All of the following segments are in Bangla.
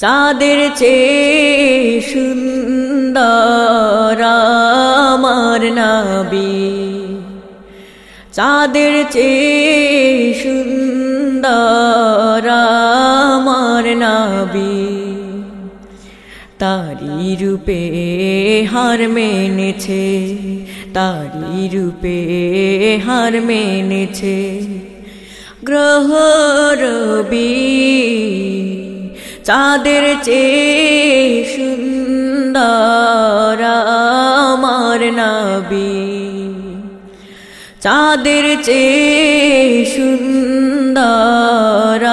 চাঁদের চেয়ে সুন্দর আমার নাবি। চাঁদের চেয়ে সুন্দর আমার নাবি। তারি রূপে হার মেনেছে তারি রূপে হার মেনেছে। গ্রহ রবি চাঁদের চেয়ে সুন্দর আমার নাবি। চাঁদের চেয়ে সুন্দর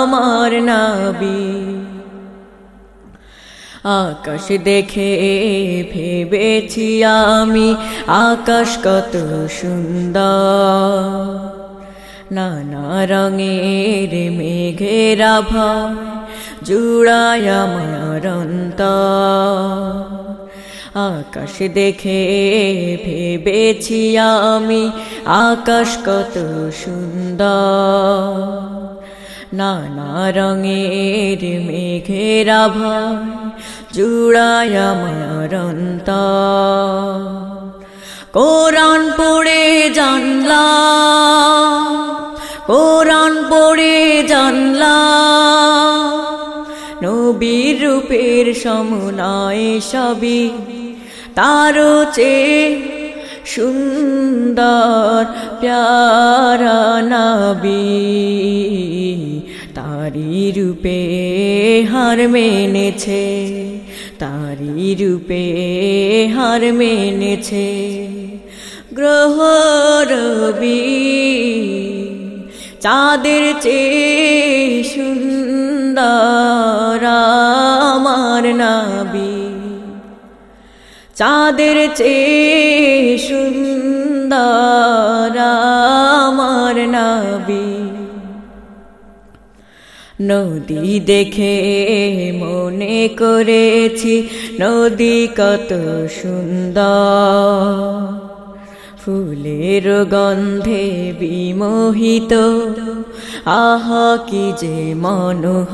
আমার নাবি। আকাশ দেখে ভেবেছি আমি, আকাশ কত সুন্দর। নানা রঙের মেঘেরা ভয় জুড়ায় আমার আকাশ দেখে ভেবেছি আমি, আকাশ কত সুন্দর। নানা রঙের মেঘের ভয় জুড়ায় আমার কোরআন পড়ে জানলা রূপের সমনায় সবই তারও চে সুন্দর প্যারা নবী। তারি রূপে হার মেনেছে তারি রূপে হার মেনেছে গ্রহ রবি। চাঁদের চেয়ে সুন্দর নাবি চাঁদের চেয়ে সুন্দর আমার নাবি। নদী দেখে মনে করেছি, নদী কত সুন্দর। ফুলের গন্ধে বিমোহিত, আহা কি যে মনোহ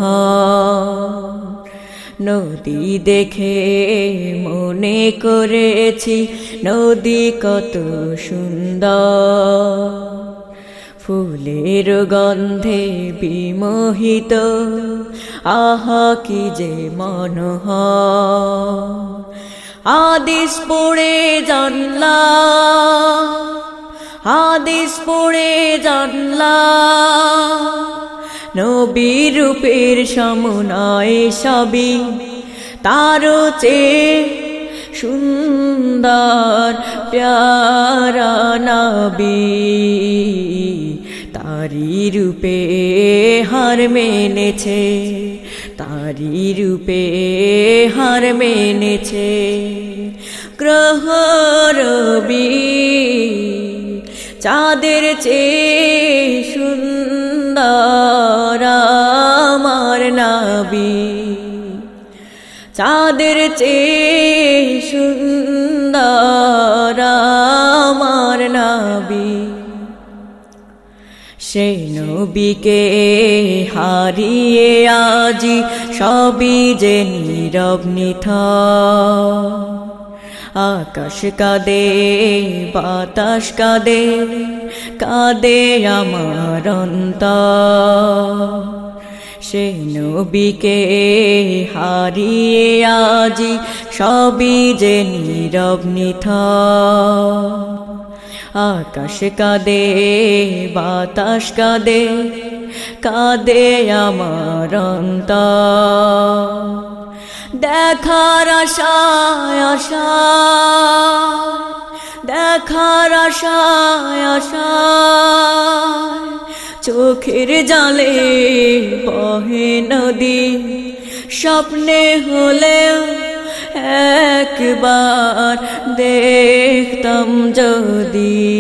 নদী দেখে মনে করেছি, নদী কত সুন্দর। ফুলের গন্ধে বিমোহিত, আহা কি যে মনোহ আদেশ পড়ে জানলা আদেশ পড়ে জানলা নবীর রূপের সমনয় সবই তারও চে সুন্দর প্যারা নবী। তারি রূপে হার মেনেছে তারি রূপে হার মেনেছে গ্রহ রবি। চাঁদের চেয়ে সুন্দর নাবি চাঁদের চেয়ে সুন্দর আমার নাবি। সে নবীকে হারিয়ে আজি সবই যে নীরব নিথ আকাশ কাদে, বাতাস কাদে কাদে আমার সে নবীকে হারিয়ে আজি সবই যে নীরব নিথ আকাশ কাদে, বাতাস কাদে কাদে আমার দেখার আশায় আশা, দেখার আশায় আশা। চোখের জালে বহে নদী। স্বপ্নে হলে একবার দেখতাম যদি